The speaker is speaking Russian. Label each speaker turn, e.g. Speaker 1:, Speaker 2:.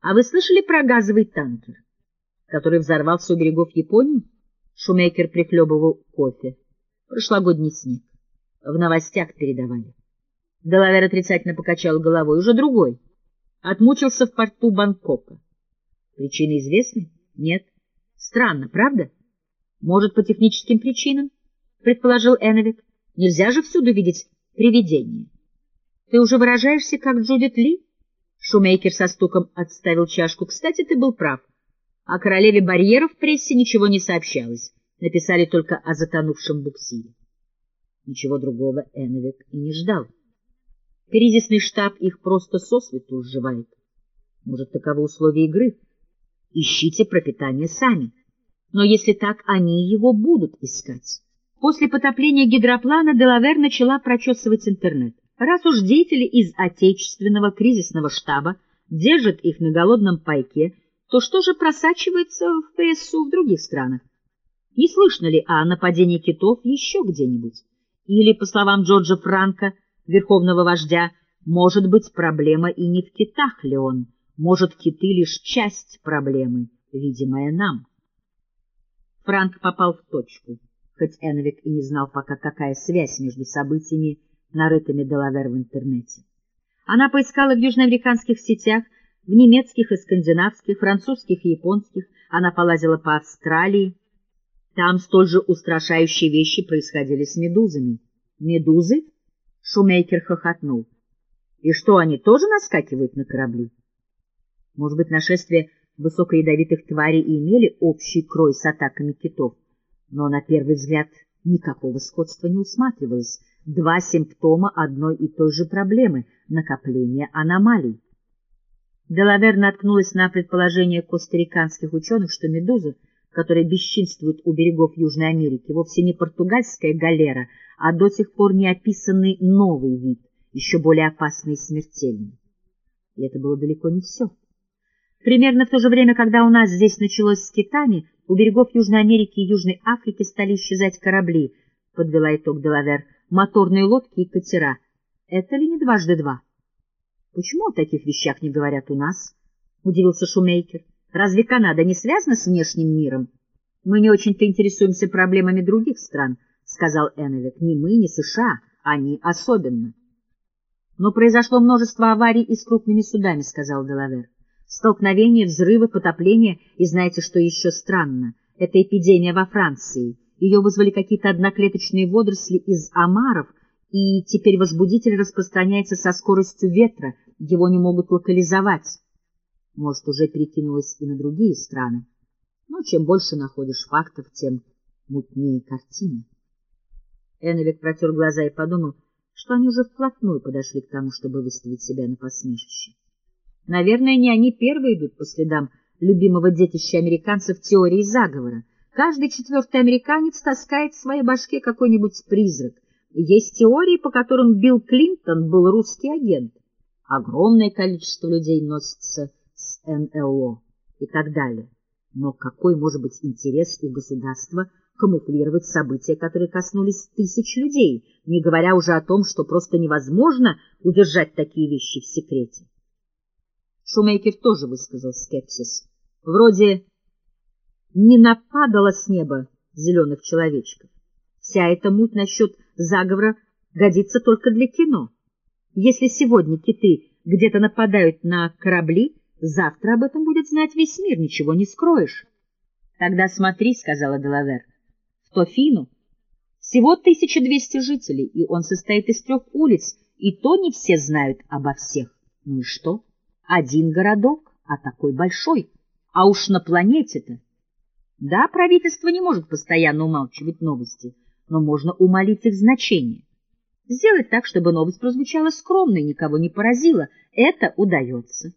Speaker 1: А вы слышали про газовый танкер, который взорвался у берегов Японии? Шумейкер прихлебывал кофе. Прошлогодний снег. В новостях передавали. Делавер отрицательно покачал головой. Уже другой. Отмучился в порту Бангкока. Причины известны? Нет. Странно, правда? Может, по техническим причинам? Предположил Эновик. Нельзя же всюду видеть привидение. Ты уже выражаешься, как Джудит Ли? Шумейкер со стуком отставил чашку. Кстати, ты был прав. О королеве барьеров в прессе ничего не сообщалось. Написали только о затонувшем буксире. Ничего другого Эновик и не ждал. Кризисный штаб их просто сосвету сживает. Может, таковы условия игры? Ищите пропитание сами. Но если так, они его будут искать. После потопления гидроплана Делавер начала прочесывать интернет. Раз уж деятели из отечественного кризисного штаба держат их на голодном пайке, то что же просачивается в прессу в других странах? Не слышно ли о нападении китов еще где-нибудь? Или, по словам Джорджа Франка, верховного вождя, может быть, проблема и не в китах ли он? Может, киты лишь часть проблемы, видимая нам? Франк попал в точку, хоть Энвик и не знал пока, какая связь между событиями нарытыми Делавер в интернете. Она поискала в южноамериканских сетях, в немецких и скандинавских, французских и японских, она полазила по Австралии. Там столь же устрашающие вещи происходили с медузами. Медузы? Шумейкер хохотнул. И что, они тоже наскакивают на корабли? Может быть, нашествие высокоядовитых тварей и имели общий крой с атаками китов, но на первый взгляд никакого сходства не усматривалось два симптома одной и той же проблемы — накопления аномалий. Делавер наткнулась на предположение костариканских ученых, что медуза, которая бесчинствует у берегов Южной Америки, вовсе не португальская галера, а до сих пор не описанный новый вид, еще более опасный и смертельный. И это было далеко не все. Примерно в то же время, когда у нас здесь началось с китами, у берегов Южной Америки и Южной Африки стали исчезать корабли, — подвела итог Делавер, моторные лодки и катера. Это ли не дважды два? — Почему о таких вещах не говорят у нас? — удивился Шумейкер. — Разве Канада не связана с внешним миром? — Мы не очень-то интересуемся проблемами других стран, — сказал Эновик. — Ни мы, ни США, они особенно. — Но произошло множество аварий и с крупными судами, — сказал Делавер. Столкновения, взрывы, потопления, и знаете, что еще странно? Это эпидемия во Франции — ее вызвали какие-то одноклеточные водоросли из омаров, и теперь возбудитель распространяется со скоростью ветра, его не могут локализовать. Может, уже перекинулось и на другие страны. Но чем больше находишь фактов, тем мутнее картина. Эновик протер глаза и подумал, что они уже вплотную подошли к тому, чтобы выставить себя на посмешище. Наверное, не они первые идут по следам любимого детища американцев теории заговора, Каждый четвертый американец таскает в своей башке какой-нибудь призрак. Есть теории, по которым Билл Клинтон был русский агент. Огромное количество людей носится с НЛО и так далее. Но какой может быть интерес у государства камуфлировать события, которые коснулись тысяч людей, не говоря уже о том, что просто невозможно удержать такие вещи в секрете? Шумейкер тоже высказал скепсис. Вроде не нападало с неба зеленых человечков. Вся эта муть насчет заговора годится только для кино. Если сегодня киты где-то нападают на корабли, завтра об этом будет знать весь мир, ничего не скроешь. — Тогда смотри, — сказала Делавер, — в Тофину всего 1200 жителей, и он состоит из трех улиц, и то не все знают обо всех. Ну и что? Один городок, а такой большой. А уж на планете-то да, правительство не может постоянно умалчивать новости, но можно умолить их значение. Сделать так, чтобы новость прозвучала скромно и никого не поразила, это удается.